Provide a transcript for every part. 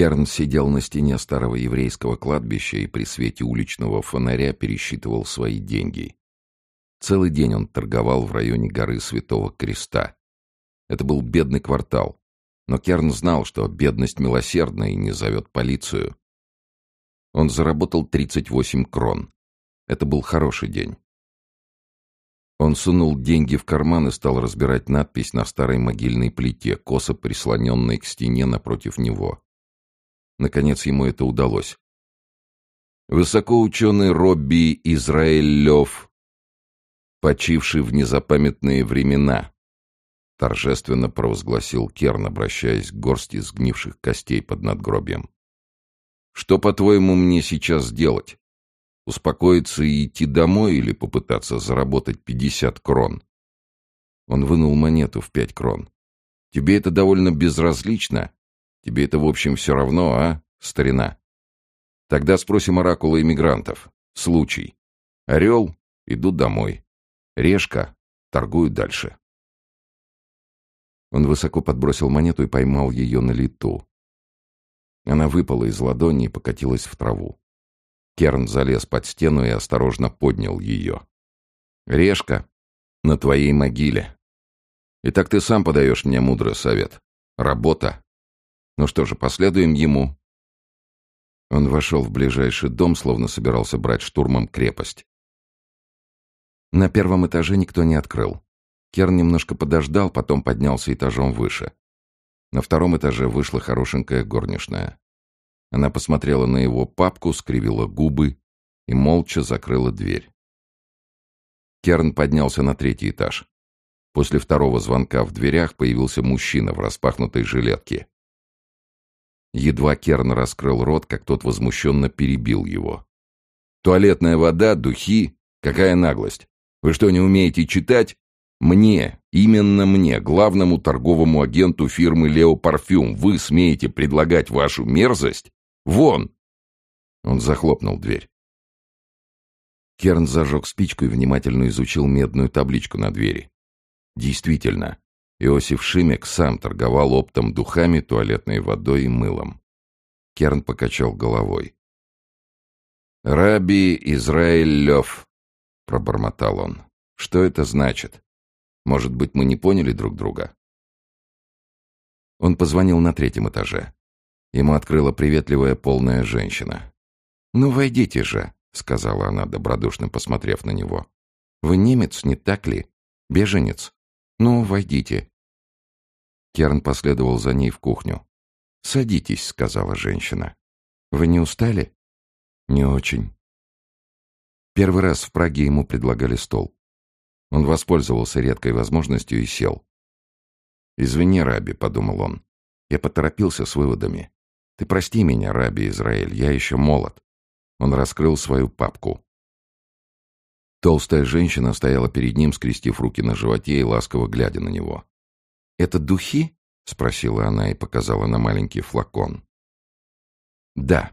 Керн сидел на стене старого еврейского кладбища и при свете уличного фонаря пересчитывал свои деньги. Целый день он торговал в районе горы Святого Креста. Это был бедный квартал, но Керн знал, что бедность милосердна и не зовет полицию. Он заработал 38 крон. Это был хороший день. Он сунул деньги в карман и стал разбирать надпись на старой могильной плите, косо прислоненной к стене напротив него. Наконец ему это удалось. Высокоученый Робби Израилев, почивший в незапамятные времена, торжественно провозгласил Керн, обращаясь к горсти сгнивших костей под надгробием. «Что, по-твоему, мне сейчас делать? Успокоиться и идти домой или попытаться заработать пятьдесят крон?» Он вынул монету в пять крон. «Тебе это довольно безразлично? Тебе это, в общем, все равно, а, старина? Тогда спросим оракула иммигрантов. Случай. Орел — иду домой. Решка — торгую дальше». Он высоко подбросил монету и поймал ее на лету. Она выпала из ладони и покатилась в траву. Керн залез под стену и осторожно поднял ее. «Решка, на твоей могиле. Итак, ты сам подаешь мне мудрый совет. Работа. Ну что же, последуем ему». Он вошел в ближайший дом, словно собирался брать штурмом крепость. На первом этаже никто не открыл. Керн немножко подождал, потом поднялся этажом выше. На втором этаже вышла хорошенькая горничная. Она посмотрела на его папку, скривила губы и молча закрыла дверь. Керн поднялся на третий этаж. После второго звонка в дверях появился мужчина в распахнутой жилетке. Едва Керн раскрыл рот, как тот возмущенно перебил его. «Туалетная вода, духи? Какая наглость! Вы что, не умеете читать? Мне, именно мне, главному торговому агенту фирмы «Лео Парфюм», вы смеете предлагать вашу мерзость? Вон!» Он захлопнул дверь. Керн зажег спичку и внимательно изучил медную табличку на двери. Действительно, Иосиф Шимек сам торговал оптом духами, туалетной водой и мылом. Керн покачал головой. «Раби Израиль Лев», — пробормотал он. «Что это значит?» Может быть, мы не поняли друг друга?» Он позвонил на третьем этаже. Ему открыла приветливая полная женщина. «Ну, войдите же», — сказала она, добродушно посмотрев на него. «Вы немец, не так ли? Беженец? Ну, войдите». Керн последовал за ней в кухню. «Садитесь», — сказала женщина. «Вы не устали?» «Не очень». Первый раз в Праге ему предлагали стол. Он воспользовался редкой возможностью и сел. «Извини, Раби», — подумал он. Я поторопился с выводами. «Ты прости меня, Раби Израиль, я еще молод». Он раскрыл свою папку. Толстая женщина стояла перед ним, скрестив руки на животе и ласково глядя на него. «Это духи?» — спросила она и показала на маленький флакон. «Да».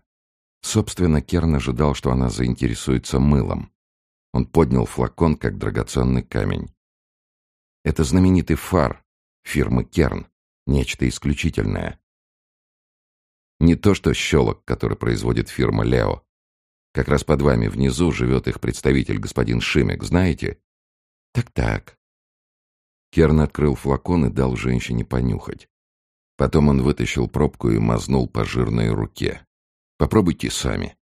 Собственно, Керн ожидал, что она заинтересуется мылом. Он поднял флакон, как драгоценный камень. Это знаменитый фар фирмы Керн. Нечто исключительное. Не то что щелок, который производит фирма Лео. Как раз под вами внизу живет их представитель, господин Шимек, знаете? Так-так. Керн открыл флакон и дал женщине понюхать. Потом он вытащил пробку и мазнул по жирной руке. «Попробуйте сами».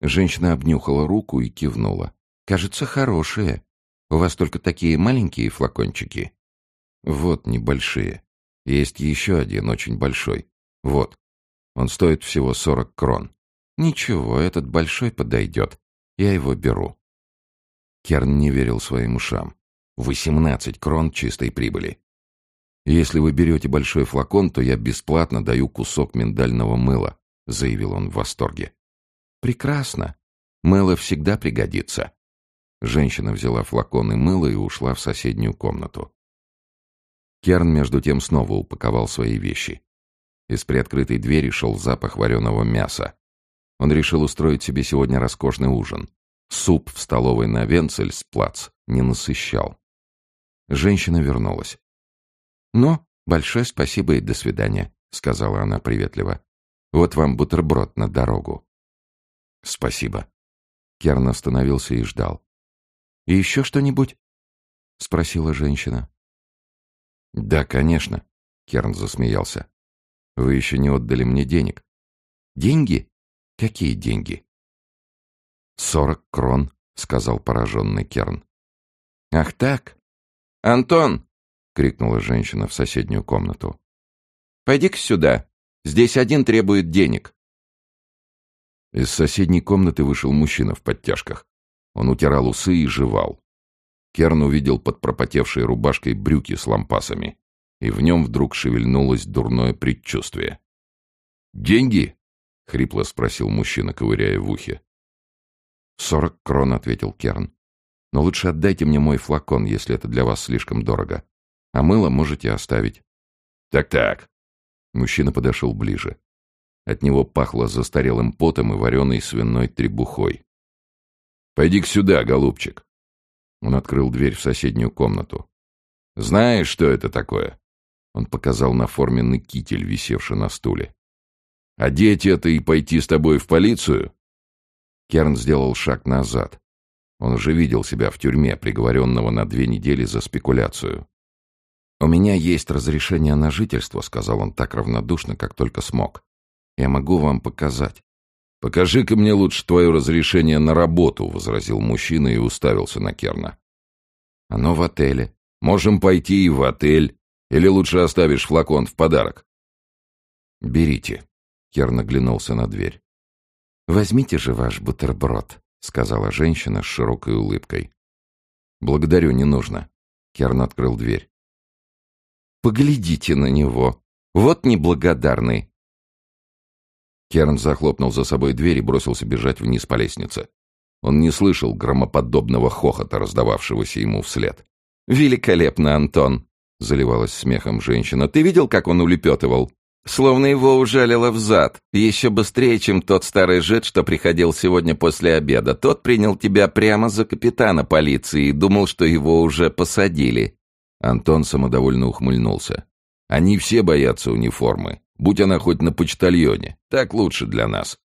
Женщина обнюхала руку и кивнула. Кажется, хорошие. У вас только такие маленькие флакончики. Вот небольшие. Есть еще один, очень большой. Вот. Он стоит всего сорок крон. Ничего, этот большой подойдет. Я его беру. Керн не верил своим ушам. Восемнадцать крон чистой прибыли. Если вы берете большой флакон, то я бесплатно даю кусок миндального мыла, заявил он в восторге. Прекрасно. Мыло всегда пригодится. Женщина взяла флакон и мыло и ушла в соседнюю комнату. Керн, между тем, снова упаковал свои вещи. Из приоткрытой двери шел запах вареного мяса. Он решил устроить себе сегодня роскошный ужин. Суп в столовой на Венцельсплац не насыщал. Женщина вернулась. «Ну, большое спасибо и до свидания», — сказала она приветливо. Вот вам бутерброд на дорогу». «Спасибо». Керн остановился и ждал. «И еще что-нибудь?» — спросила женщина. «Да, конечно», — Керн засмеялся. «Вы еще не отдали мне денег». «Деньги? Какие деньги?» «Сорок крон», — сказал пораженный Керн. «Ах так? Антон!» — крикнула женщина в соседнюю комнату. «Пойди-ка сюда. Здесь один требует денег». Из соседней комнаты вышел мужчина в подтяжках. Он утирал усы и жевал. Керн увидел под пропотевшей рубашкой брюки с лампасами, и в нем вдруг шевельнулось дурное предчувствие. «Деньги?» — хрипло спросил мужчина, ковыряя в ухе. «Сорок крон», — ответил Керн. «Но лучше отдайте мне мой флакон, если это для вас слишком дорого. А мыло можете оставить». «Так-так». Мужчина подошел ближе. От него пахло застарелым потом и вареной свиной требухой. «Пойди-ка сюда, голубчик». Он открыл дверь в соседнюю комнату. «Знаешь, что это такое?» Он показал на форменный китель, висевший на стуле. «Одеть это и пойти с тобой в полицию?» Керн сделал шаг назад. Он уже видел себя в тюрьме, приговоренного на две недели за спекуляцию. «У меня есть разрешение на жительство», — сказал он так равнодушно, как только смог. «Я могу вам показать». «Покажи-ка мне лучше твое разрешение на работу», — возразил мужчина и уставился на Керна. «Оно в отеле. Можем пойти и в отель. Или лучше оставишь флакон в подарок?» «Берите», — Керн оглянулся на дверь. «Возьмите же ваш бутерброд», — сказала женщина с широкой улыбкой. «Благодарю, не нужно». Керн открыл дверь. «Поглядите на него. Вот неблагодарный». Керн захлопнул за собой дверь и бросился бежать вниз по лестнице. Он не слышал громоподобного хохота, раздававшегося ему вслед. «Великолепно, Антон!» — заливалась смехом женщина. «Ты видел, как он улепетывал? Словно его ужалило в зад. Еще быстрее, чем тот старый жид, что приходил сегодня после обеда. Тот принял тебя прямо за капитана полиции и думал, что его уже посадили. Антон самодовольно ухмыльнулся. Они все боятся униформы. Будь она хоть на почтальоне. Так лучше для нас.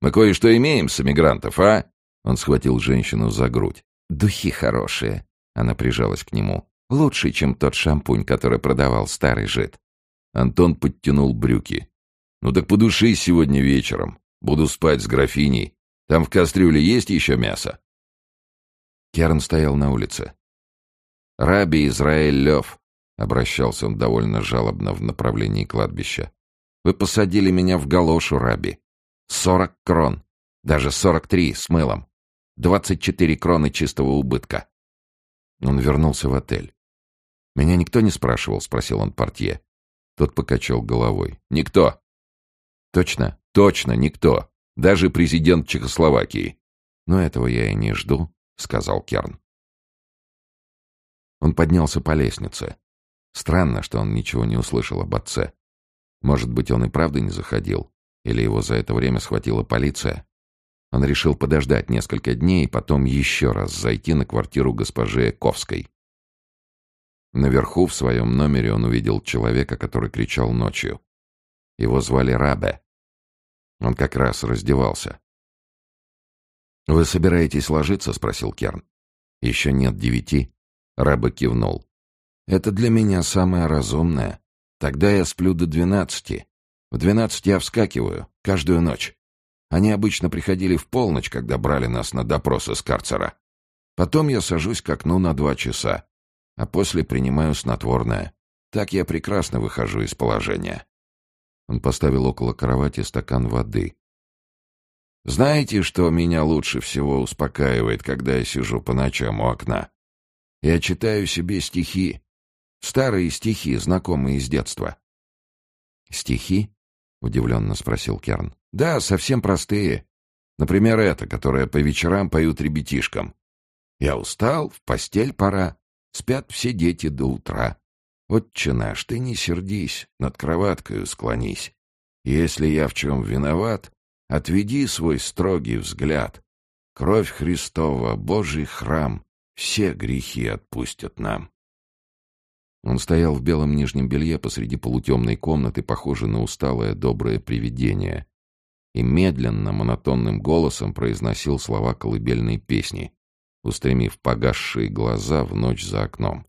Мы кое-что имеем с эмигрантов, а? Он схватил женщину за грудь. Духи хорошие. Она прижалась к нему. Лучше, чем тот шампунь, который продавал старый жид. Антон подтянул брюки. «Ну так подушись сегодня вечером. Буду спать с графиней. Там в кастрюле есть еще мясо?» Керн стоял на улице. «Раби Израиль Лев», — обращался он довольно жалобно в направлении кладбища. «Вы посадили меня в галошу, Раби. Сорок крон. Даже сорок три с мылом. Двадцать четыре кроны чистого убытка». Он вернулся в отель. «Меня никто не спрашивал?» — спросил он портье. Тот покачал головой. «Никто». «Точно?» «Точно, никто. Даже президент Чехословакии». «Но этого я и не жду», — сказал Керн. Он поднялся по лестнице. Странно, что он ничего не услышал об отце. Может быть, он и правда не заходил? Или его за это время схватила полиция? Он решил подождать несколько дней и потом еще раз зайти на квартиру госпожи Ковской. Наверху в своем номере он увидел человека, который кричал ночью. Его звали Рабе. Он как раз раздевался. «Вы собираетесь ложиться?» — спросил Керн. «Еще нет девяти». Рабе кивнул. «Это для меня самое разумное. Тогда я сплю до двенадцати. В двенадцать я вскакиваю, каждую ночь. Они обычно приходили в полночь, когда брали нас на допрос из карцера. Потом я сажусь к окну на два часа а после принимаю снотворное. Так я прекрасно выхожу из положения. Он поставил около кровати стакан воды. Знаете, что меня лучше всего успокаивает, когда я сижу по ночам у окна? Я читаю себе стихи. Старые стихи, знакомые с детства. «Стихи?» — удивленно спросил Керн. «Да, совсем простые. Например, это, которое по вечерам поют ребятишкам. Я устал, в постель пора. Спят все дети до утра. Отче наш, ты не сердись, над кроваткою склонись. Если я в чем виноват, отведи свой строгий взгляд. Кровь Христова, Божий храм, все грехи отпустят нам. Он стоял в белом нижнем белье посреди полутемной комнаты, похожей на усталое доброе привидение, и медленно, монотонным голосом произносил слова колыбельной песни, устремив погасшие глаза в ночь за окном.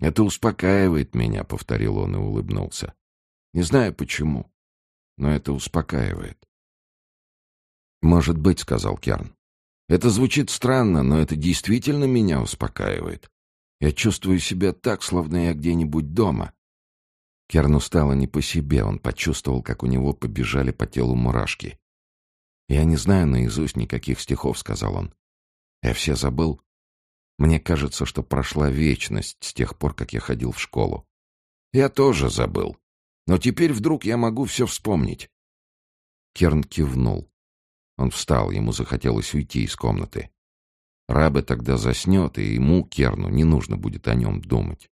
«Это успокаивает меня», — повторил он и улыбнулся. «Не знаю почему, но это успокаивает». «Может быть», — сказал Керн. «Это звучит странно, но это действительно меня успокаивает. Я чувствую себя так, словно я где-нибудь дома». Керну стало не по себе, он почувствовал, как у него побежали по телу мурашки. «Я не знаю наизусть никаких стихов», — сказал он. «Я все забыл. Мне кажется, что прошла вечность с тех пор, как я ходил в школу. Я тоже забыл. Но теперь вдруг я могу все вспомнить». Керн кивнул. Он встал, ему захотелось уйти из комнаты. Рабе тогда заснет, и ему, Керну, не нужно будет о нем думать.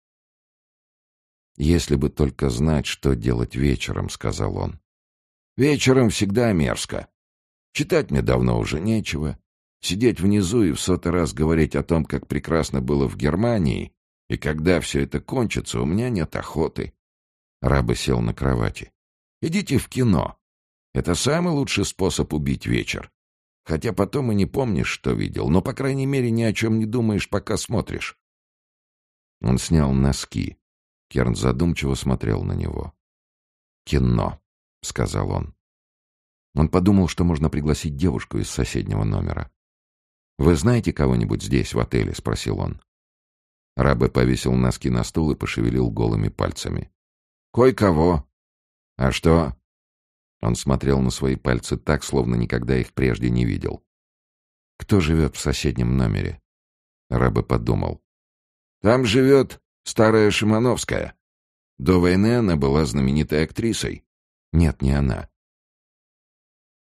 «Если бы только знать, что делать вечером», — сказал он. «Вечером всегда мерзко. Читать мне давно уже нечего. Сидеть внизу и в сотый раз говорить о том, как прекрасно было в Германии, и когда все это кончится, у меня нет охоты». Раба сел на кровати. «Идите в кино. Это самый лучший способ убить вечер. Хотя потом и не помнишь, что видел, но, по крайней мере, ни о чем не думаешь, пока смотришь». Он снял носки. Керн задумчиво смотрел на него. «Кино», — сказал он. Он подумал, что можно пригласить девушку из соседнего номера. «Вы знаете кого-нибудь здесь, в отеле?» — спросил он. Рабе повесил носки на стул и пошевелил голыми пальцами. «Кое-кого. А что?» Он смотрел на свои пальцы так, словно никогда их прежде не видел. «Кто живет в соседнем номере?» Рабе подумал. «Там живет старая Шимановская. До войны она была знаменитой актрисой. Нет, не она.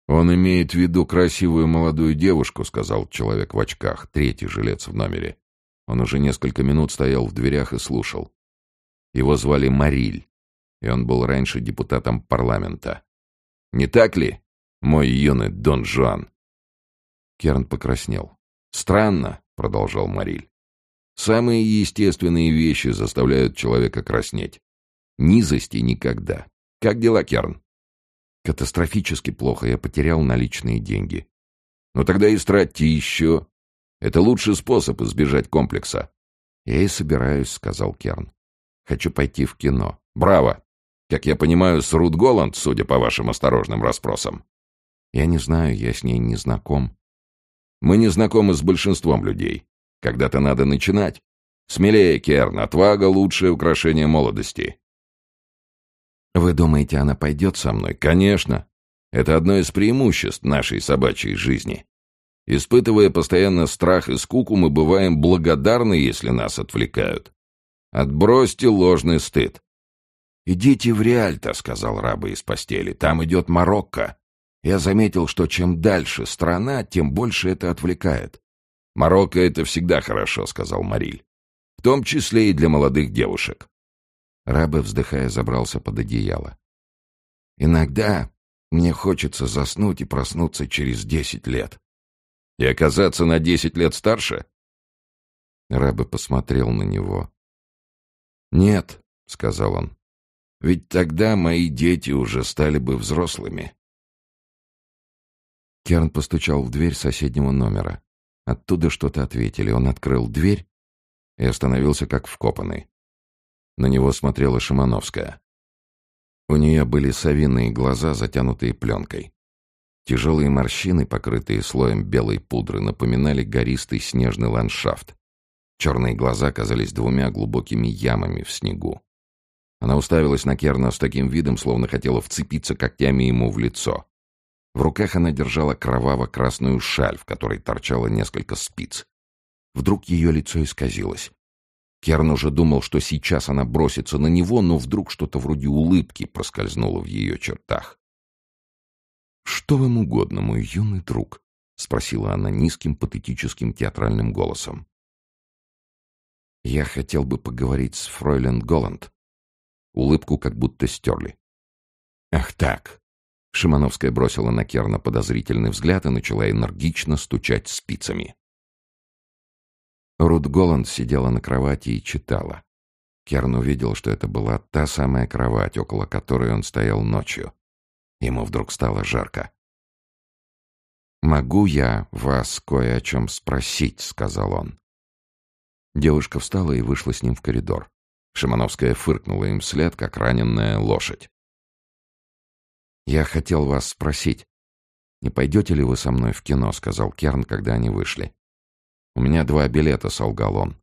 «Он имеет в виду красивую молодую девушку», — сказал человек в очках, третий жилец в номере. Он уже несколько минут стоял в дверях и слушал. Его звали Мариль, и он был раньше депутатом парламента. «Не так ли, мой юный Дон Жуан?» Керн покраснел. «Странно», — продолжал Мариль. «Самые естественные вещи заставляют человека краснеть. Низости никогда. Как дела, Керн?» Катастрофически плохо, я потерял наличные деньги. Ну тогда и стратьте еще. Это лучший способ избежать комплекса. Я и собираюсь, сказал Керн. Хочу пойти в кино. Браво! Как я понимаю, с Рут Голланд, судя по вашим осторожным расспросам. Я не знаю, я с ней не знаком. Мы не знакомы с большинством людей. Когда-то надо начинать. Смелее, Керн, отвага — лучшее украшение молодости. Вы думаете, она пойдет со мной? Конечно. Это одно из преимуществ нашей собачьей жизни. Испытывая постоянно страх и скуку, мы бываем благодарны, если нас отвлекают. Отбросьте ложный стыд. «Идите в Реальто», — сказал раба из постели. «Там идет Марокко. Я заметил, что чем дальше страна, тем больше это отвлекает». «Марокко — это всегда хорошо», — сказал Мариль. «В том числе и для молодых девушек. Рабе, вздыхая, забрался под одеяло. «Иногда мне хочется заснуть и проснуться через десять лет». «И оказаться на десять лет старше?» Рабе посмотрел на него. «Нет», — сказал он, — «ведь тогда мои дети уже стали бы взрослыми». Керн постучал в дверь соседнего номера. Оттуда что-то ответили. Он открыл дверь и остановился как вкопанный. На него смотрела Шимановская. У нее были совиные глаза, затянутые пленкой. Тяжелые морщины, покрытые слоем белой пудры, напоминали гористый снежный ландшафт. Черные глаза казались двумя глубокими ямами в снегу. Она уставилась на Керна с таким видом, словно хотела вцепиться когтями ему в лицо. В руках она держала кроваво-красную шаль, в которой торчало несколько спиц. Вдруг ее лицо исказилось. Керн уже думал, что сейчас она бросится на него, но вдруг что-то вроде улыбки проскользнуло в ее чертах. «Что вам угодно, мой юный друг?» — спросила она низким, патетическим театральным голосом. «Я хотел бы поговорить с фройлен Голланд». Улыбку как будто стерли. «Ах так!» Шимановская бросила на Керна подозрительный взгляд и начала энергично стучать спицами. Рут Голланд сидела на кровати и читала. Керн увидел, что это была та самая кровать, около которой он стоял ночью. Ему вдруг стало жарко. «Могу я вас кое о чем спросить?» — сказал он. Девушка встала и вышла с ним в коридор. Шимановская фыркнула им вслед, как раненная лошадь. «Я хотел вас спросить, не пойдете ли вы со мной в кино?» — сказал Керн, когда они вышли. «У меня два билета», — солгал он.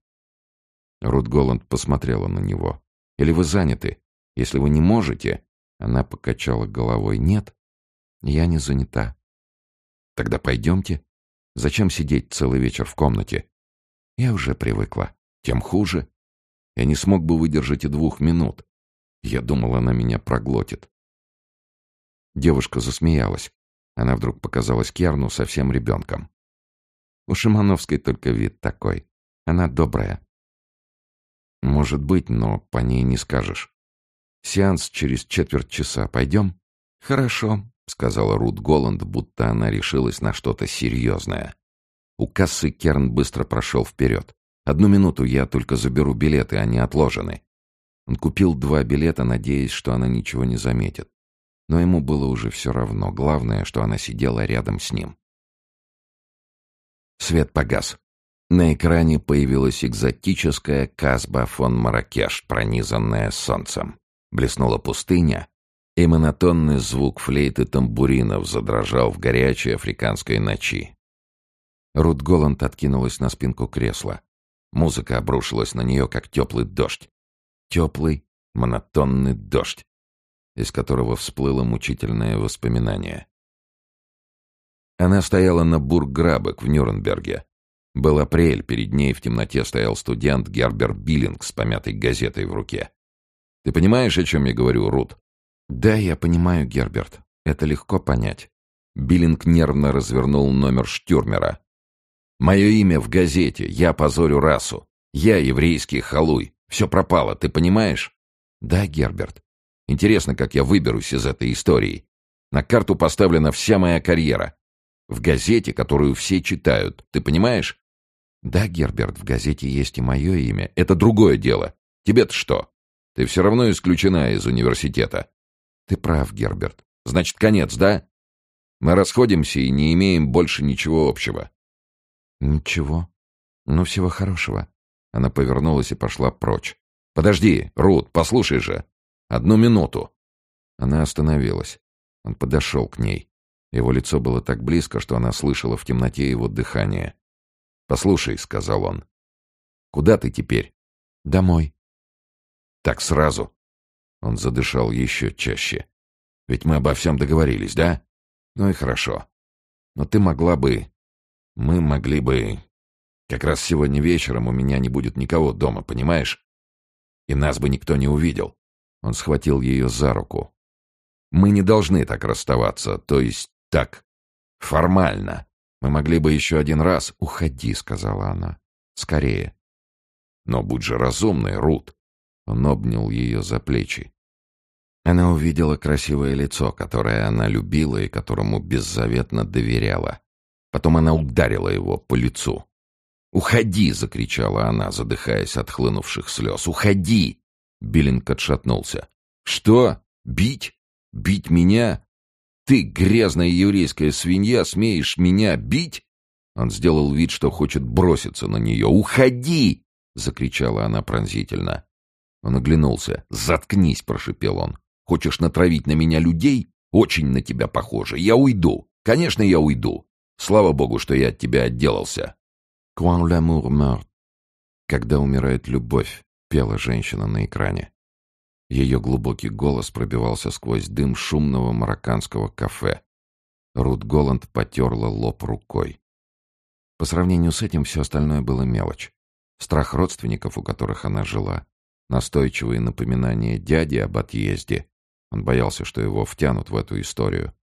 Рут Голланд посмотрела на него. «Или вы заняты? Если вы не можете...» Она покачала головой. «Нет, я не занята». «Тогда пойдемте. Зачем сидеть целый вечер в комнате?» «Я уже привыкла. Тем хуже. Я не смог бы выдержать и двух минут. Я думал, она меня проглотит». Девушка засмеялась. Она вдруг показалась Керну совсем ребенком. У Шимановской только вид такой. Она добрая. Может быть, но по ней не скажешь. Сеанс через четверть часа. Пойдем? Хорошо, сказала Рут Голланд, будто она решилась на что-то серьезное. У кассы Керн быстро прошел вперед. Одну минуту я только заберу билеты, они отложены. Он купил два билета, надеясь, что она ничего не заметит. Но ему было уже все равно. Главное, что она сидела рядом с ним. Свет погас. На экране появилась экзотическая Казба фон Маракеш, пронизанная солнцем. Блеснула пустыня, и монотонный звук флейты тамбуринов задрожал в горячей африканской ночи. Рут Голланд откинулась на спинку кресла. Музыка обрушилась на нее, как теплый дождь. Теплый, монотонный дождь, из которого всплыло мучительное воспоминание. Она стояла на Бургграбек в Нюрнберге, был апрель, перед ней в темноте стоял студент Гербер Биллинг с помятой газетой в руке. «Ты понимаешь, о чем я говорю, Рут?» «Да, я понимаю, Герберт. Это легко понять». Биллинг нервно развернул номер Штюрмера. «Мое имя в газете. Я позорю расу. Я еврейский халуй. Все пропало, ты понимаешь?» «Да, Герберт. Интересно, как я выберусь из этой истории. На карту поставлена вся моя карьера. В газете, которую все читают. Ты понимаешь? Да, Герберт, в газете есть и мое имя. Это другое дело. Тебе-то что? Ты все равно исключена из университета. Ты прав, Герберт. Значит, конец, да? Мы расходимся и не имеем больше ничего общего. Ничего. Ну, всего хорошего. Она повернулась и пошла прочь. Подожди, Рут, послушай же. Одну минуту. Она остановилась. Он подошел к ней. Его лицо было так близко, что она слышала в темноте его дыхание. «Послушай», — сказал он, — «куда ты теперь?» «Домой». «Так сразу». Он задышал еще чаще. «Ведь мы обо всем договорились, да? Ну и хорошо. Но ты могла бы... Мы могли бы... Как раз сегодня вечером у меня не будет никого дома, понимаешь? И нас бы никто не увидел». Он схватил ее за руку. «Мы не должны так расставаться, то есть так, формально. Мы могли бы еще один раз... «Уходи», — сказала она. «Скорее». «Но будь же разумной, Рут». Он обнял ее за плечи. Она увидела красивое лицо, которое она любила и которому беззаветно доверяла. Потом она ударила его по лицу. «Уходи!» — закричала она, задыхаясь от хлынувших слез. «Уходи!» Биллинг отшатнулся. «Что? Бить? Бить меня? Ты, грязная еврейская свинья, смеешь меня бить?» Он сделал вид, что хочет броситься на нее. «Уходи!» — закричала она пронзительно. Он оглянулся. «Заткнись!» — прошипел он. «Хочешь натравить на меня людей? Очень на тебя похоже. Я уйду. Конечно, я уйду. Слава богу, что я от тебя отделался». «Quand l'amour meurt» — «Когда умирает любовь», — пела женщина на экране. Ее глубокий голос пробивался сквозь дым шумного марокканского кафе. Рут Голланд потерла лоб рукой. По сравнению с этим все остальное было мелочь. Страх родственников, у которых она жила, настойчивые напоминания дяди об отъезде. Он боялся, что его втянут в эту историю.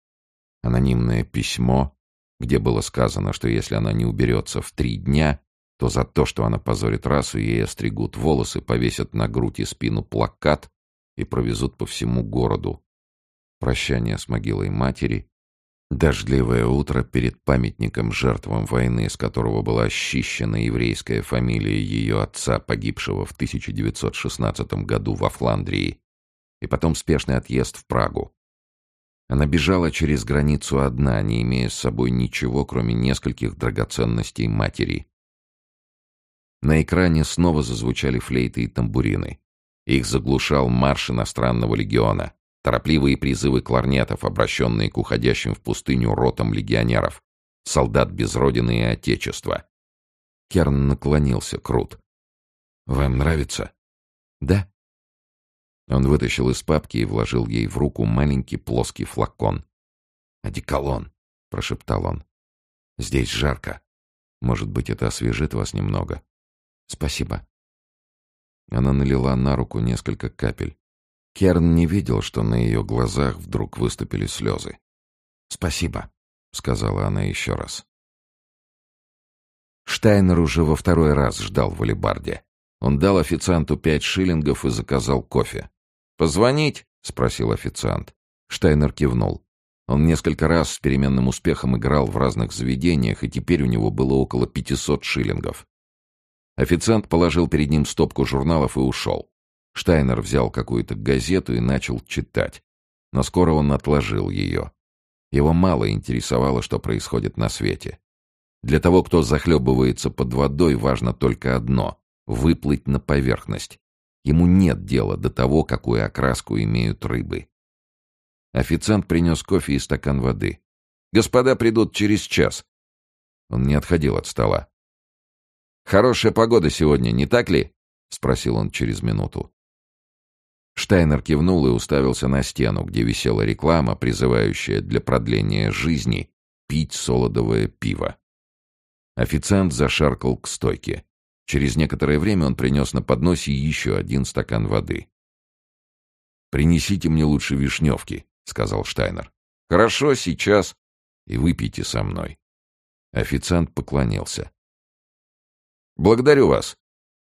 Анонимное письмо, где было сказано, что если она не уберется в три дня, то за то, что она позорит расу, ей остригут волосы, повесят на грудь и спину плакат и провезут по всему городу. Прощание с могилой матери, Дождливое утро перед памятником жертвам войны, с которого была очищена еврейская фамилия ее отца, погибшего в 1916 году во Фландрии, и потом спешный отъезд в Прагу. Она бежала через границу одна, не имея с собой ничего, кроме нескольких драгоценностей матери. На экране снова зазвучали флейты и тамбурины. Их заглушал марш иностранного легиона, торопливые призывы кларнетов, обращенные к уходящим в пустыню ротам легионеров, солдат без родины и отечества. Керн наклонился к Рут. «Вам нравится?» «Да». Он вытащил из папки и вложил ей в руку маленький плоский флакон. «Одеколон», — прошептал он. «Здесь жарко. Может быть, это освежит вас немного?» «Спасибо». Она налила на руку несколько капель. Керн не видел, что на ее глазах вдруг выступили слезы. «Спасибо», — сказала она еще раз. Штайнер уже во второй раз ждал в алибарде. Он дал официанту пять шиллингов и заказал кофе. «Позвонить?» — спросил официант. Штайнер кивнул. Он несколько раз с переменным успехом играл в разных заведениях, и теперь у него было около пятисот шиллингов. Официант положил перед ним стопку журналов и ушел. Штайнер взял какую-то газету и начал читать. Но скоро он отложил ее. Его мало интересовало, что происходит на свете. Для того, кто захлебывается под водой, важно только одно — выплыть на поверхность. Ему нет дела до того, какую окраску имеют рыбы. Официант принес кофе и стакан воды. «Господа придут через час». Он не отходил от стола. «Хорошая погода сегодня, не так ли?» — спросил он через минуту. Штайнер кивнул и уставился на стену, где висела реклама, призывающая для продления жизни пить солодовое пиво. Официант зашаркал к стойке. Через некоторое время он принес на подносе еще один стакан воды. «Принесите мне лучше вишневки», — сказал Штайнер. «Хорошо, сейчас. И выпейте со мной». Официант поклонился. «Благодарю вас.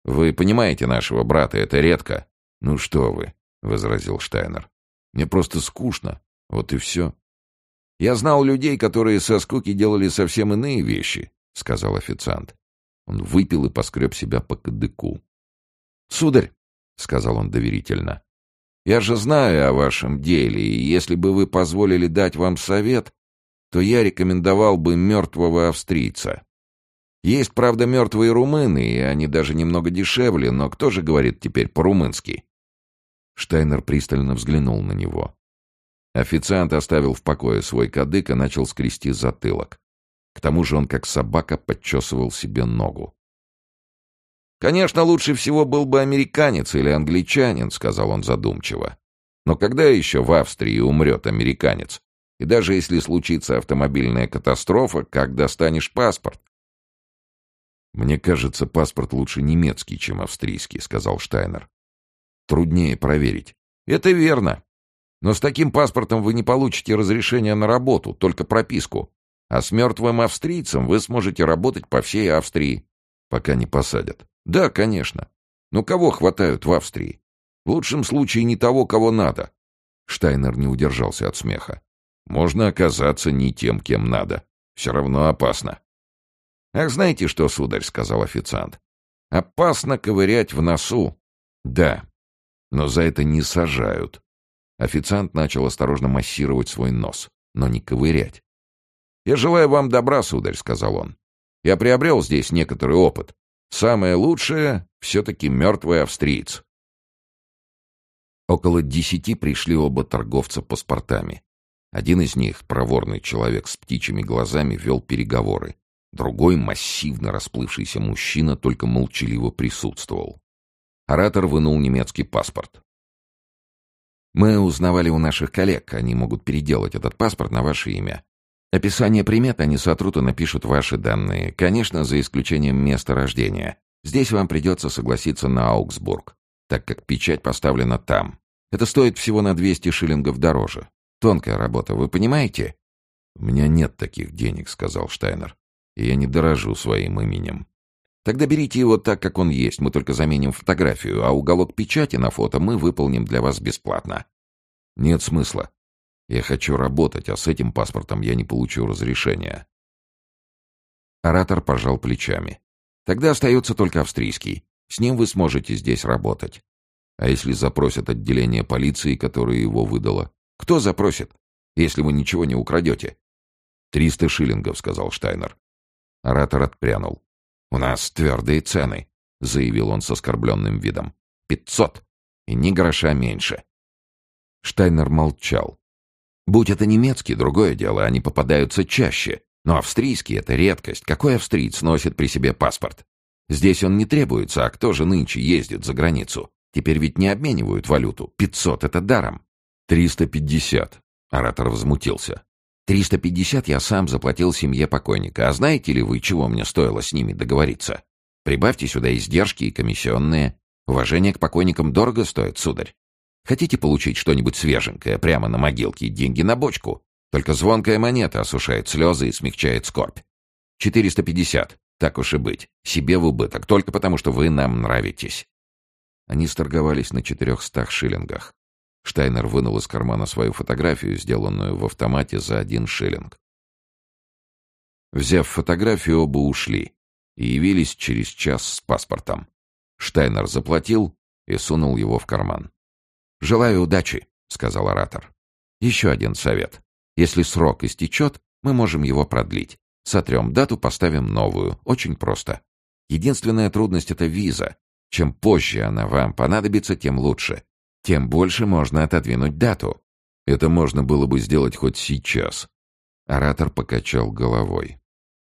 Вы понимаете нашего брата, это редко». «Ну что вы», — возразил Штайнер. «Мне просто скучно. Вот и все». «Я знал людей, которые со скуки делали совсем иные вещи», — сказал официант. Он выпил и поскреб себя по кадыку. «Сударь», — сказал он доверительно, — «я же знаю о вашем деле, и если бы вы позволили дать вам совет, то я рекомендовал бы мертвого австрийца. Есть, правда, мертвые румыны, и они даже немного дешевле, но кто же говорит теперь по-румынски?» Штайнер пристально взглянул на него. Официант оставил в покое свой кадык и начал скрести затылок. К тому же он, как собака, подчесывал себе ногу. «Конечно, лучше всего был бы американец или англичанин», — сказал он задумчиво. «Но когда еще в Австрии умрет американец? И даже если случится автомобильная катастрофа, как достанешь паспорт? «Мне кажется, паспорт лучше немецкий, чем австрийский», — сказал Штайнер. «Труднее проверить». «Это верно. Но с таким паспортом вы не получите разрешение на работу, только прописку. А с мертвым австрийцем вы сможете работать по всей Австрии». «Пока не посадят». «Да, конечно. Но кого хватают в Австрии? В лучшем случае не того, кого надо». Штайнер не удержался от смеха. «Можно оказаться не тем, кем надо. Все равно опасно». «Ах, знаете что, сударь?» — сказал официант. «Опасно ковырять в носу». «Да, но за это не сажают». Официант начал осторожно массировать свой нос, но не ковырять. «Я желаю вам добра, сударь», — сказал он. «Я приобрел здесь некоторый опыт. Самое лучшее — все-таки мертвый австриец». Около десяти пришли оба торговца паспортами. Один из них, проворный человек с птичьими глазами, вел переговоры. Другой, массивно расплывшийся мужчина, только молчаливо присутствовал. Оратор вынул немецкий паспорт. «Мы узнавали у наших коллег, они могут переделать этот паспорт на ваше имя. Описание примет они сотрут и напишут ваши данные, конечно, за исключением места рождения. Здесь вам придется согласиться на Аугсбург, так как печать поставлена там. Это стоит всего на 200 шиллингов дороже. Тонкая работа, вы понимаете?» «У меня нет таких денег», — сказал Штайнер и я не дорожу своим именем. Тогда берите его так, как он есть, мы только заменим фотографию, а уголок печати на фото мы выполним для вас бесплатно. Нет смысла. Я хочу работать, а с этим паспортом я не получу разрешения. Оратор пожал плечами. Тогда остается только австрийский. С ним вы сможете здесь работать. А если запросят отделение полиции, которое его выдало? Кто запросит, если вы ничего не украдете? «Триста шиллингов», — сказал Штайнер. Оратор отпрянул. «У нас твердые цены», — заявил он с оскорбленным видом. «Пятьсот! И ни гроша меньше». Штайнер молчал. «Будь это немецкий, другое дело, они попадаются чаще. Но австрийский — это редкость. Какой австриец носит при себе паспорт? Здесь он не требуется, а кто же нынче ездит за границу? Теперь ведь не обменивают валюту. Пятьсот — это даром. Триста пятьдесят. Оратор возмутился. Триста пятьдесят я сам заплатил семье покойника. А знаете ли вы, чего мне стоило с ними договориться? Прибавьте сюда издержки и комиссионные. Уважение к покойникам дорого стоит, сударь. Хотите получить что-нибудь свеженькое прямо на могилке, деньги на бочку? Только звонкая монета осушает слезы и смягчает скорбь. Четыреста пятьдесят. Так уж и быть. Себе в убыток, только потому, что вы нам нравитесь. Они сторговались на четырехстах шиллингах. Штайнер вынул из кармана свою фотографию, сделанную в автомате за один шиллинг. Взяв фотографию, оба ушли и явились через час с паспортом. Штайнер заплатил и сунул его в карман. «Желаю удачи», — сказал оратор. «Еще один совет. Если срок истечет, мы можем его продлить. Сотрем дату, поставим новую. Очень просто. Единственная трудность — это виза. Чем позже она вам понадобится, тем лучше. Тем больше можно отодвинуть дату. Это можно было бы сделать хоть сейчас. Оратор покачал головой.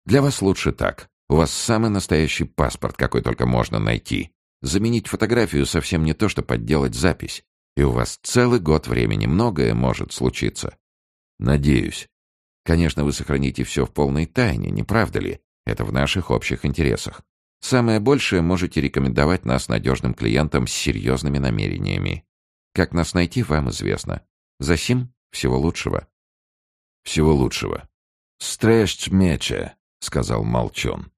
Для вас лучше так. У вас самый настоящий паспорт, какой только можно найти. Заменить фотографию совсем не то, что подделать запись. И у вас целый год времени, многое может случиться. Надеюсь. Конечно, вы сохраните все в полной тайне, не правда ли? Это в наших общих интересах. Самое большее можете рекомендовать нас надежным клиентам с серьезными намерениями. Как нас найти, вам известно. Засим всего лучшего. Всего лучшего. «Стрэшч меча», — сказал Молчон.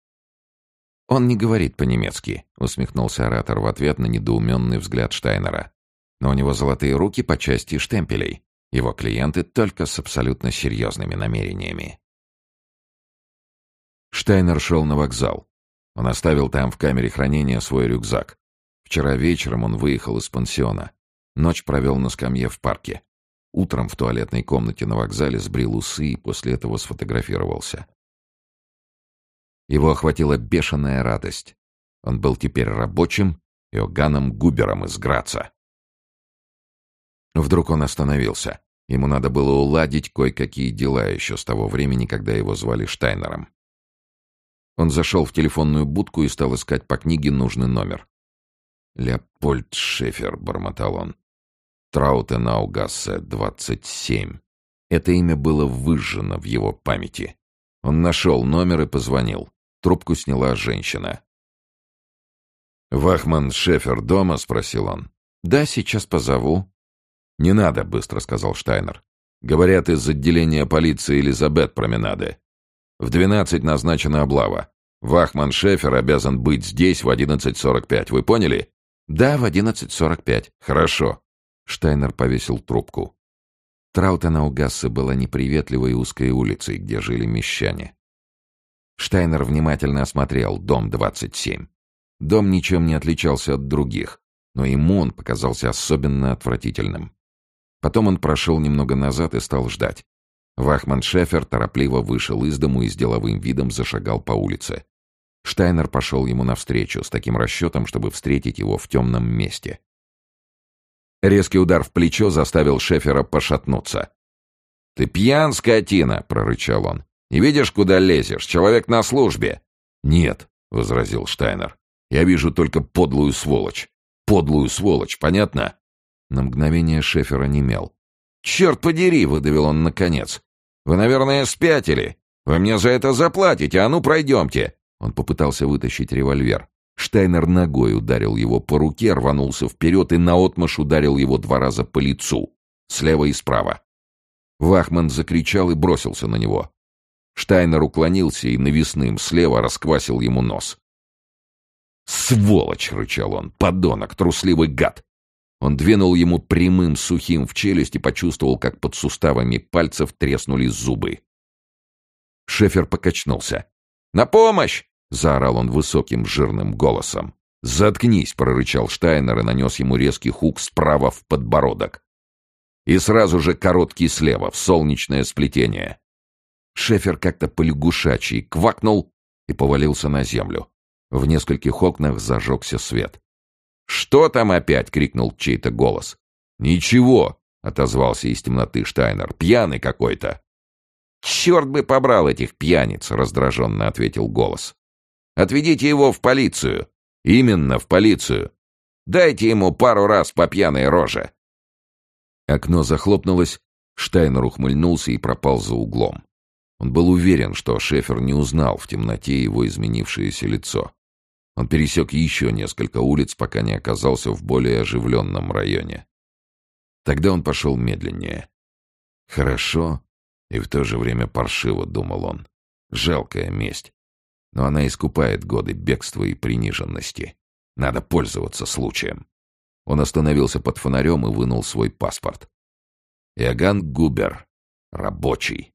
«Он не говорит по-немецки», — усмехнулся оратор в ответ на недоуменный взгляд Штайнера. «Но у него золотые руки по части штемпелей. Его клиенты только с абсолютно серьезными намерениями». Штайнер шел на вокзал. Он оставил там в камере хранения свой рюкзак. Вчера вечером он выехал из пансиона. Ночь провел на скамье в парке. Утром в туалетной комнате на вокзале сбрил усы и после этого сфотографировался. Его охватила бешеная радость. Он был теперь рабочим Иоганном Губером из Граца. Вдруг он остановился. Ему надо было уладить кое-какие дела еще с того времени, когда его звали Штайнером. Он зашел в телефонную будку и стал искать по книге нужный номер. «Леопольд Шефер», — бормотал он. Траутенаугассе, 27. Это имя было выжжено в его памяти. Он нашел номер и позвонил. Трубку сняла женщина. «Вахман Шефер дома?» — спросил он. «Да, сейчас позову». «Не надо», — быстро сказал Штайнер. «Говорят, из отделения полиции Элизабет променады. В двенадцать назначена облава. Вахман Шефер обязан быть здесь в одиннадцать сорок пять. Вы поняли?» «Да, в одиннадцать сорок пять. Хорошо. Штайнер повесил трубку. Траутенаугассе была неприветливой узкой улицей, где жили мещане. Штайнер внимательно осмотрел дом 27. Дом ничем не отличался от других, но ему он показался особенно отвратительным. Потом он прошел немного назад и стал ждать. Вахман Шефер торопливо вышел из дому и с деловым видом зашагал по улице. Штайнер пошел ему навстречу с таким расчетом, чтобы встретить его в темном месте. Резкий удар в плечо заставил Шефера пошатнуться. «Ты пьян, скотина!» — прорычал он. «Не видишь, куда лезешь? Человек на службе!» «Нет», — возразил Штайнер. «Я вижу только подлую сволочь. Подлую сволочь, понятно?» На мгновение Шефер онемел. «Черт подери!» — выдавил он наконец. «Вы, наверное, спятили. Вы мне за это заплатите, а ну пройдемте!» Он попытался вытащить револьвер. Штайнер ногой ударил его по руке, рванулся вперед и наотмашь ударил его два раза по лицу, слева и справа. Вахман закричал и бросился на него. Штайнер уклонился и навесным слева расквасил ему нос. «Сволочь!» — рычал он. «Подонок! Трусливый гад!» Он двинул ему прямым сухим в челюсть и почувствовал, как под суставами пальцев треснули зубы. Шефер покачнулся. «На помощь!» — заорал он высоким жирным голосом. «Заткнись!» — прорычал Штайнер и нанес ему резкий хук справа в подбородок. И сразу же короткий слева, в солнечное сплетение. Шефер как-то полягушачий квакнул и повалился на землю. В нескольких окнах зажегся свет. «Что там опять?» — крикнул чей-то голос. «Ничего!» — отозвался из темноты Штайнер. «Пьяный какой-то!» «Черт бы побрал этих пьяниц!» — раздраженно ответил голос. «Отведите его в полицию!» «Именно в полицию! Дайте ему пару раз по пьяной роже!» Окно захлопнулось, Штайнер ухмыльнулся и пропал за углом. Он был уверен, что Шефер не узнал в темноте его изменившееся лицо. Он пересек еще несколько улиц, пока не оказался в более оживленном районе. Тогда он пошел медленнее. Хорошо и в то же время паршиво, думал он. Жалкая месть. Но она искупает годы бегства и приниженности. Надо пользоваться случаем. Он остановился под фонарем и вынул свой паспорт. Иоганн Губер. Рабочий.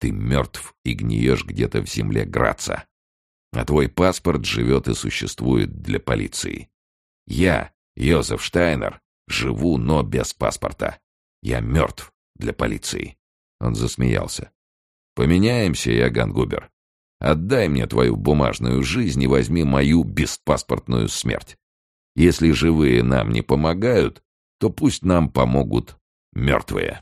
Ты мертв и гниешь где-то в земле Граца. А твой паспорт живет и существует для полиции. Я, Йозеф Штайнер, живу, но без паспорта. Я мертв для полиции. Он засмеялся. Поменяемся, Иоганн Губер. Отдай мне твою бумажную жизнь и возьми мою беспаспортную смерть. Если живые нам не помогают, то пусть нам помогут мертвые.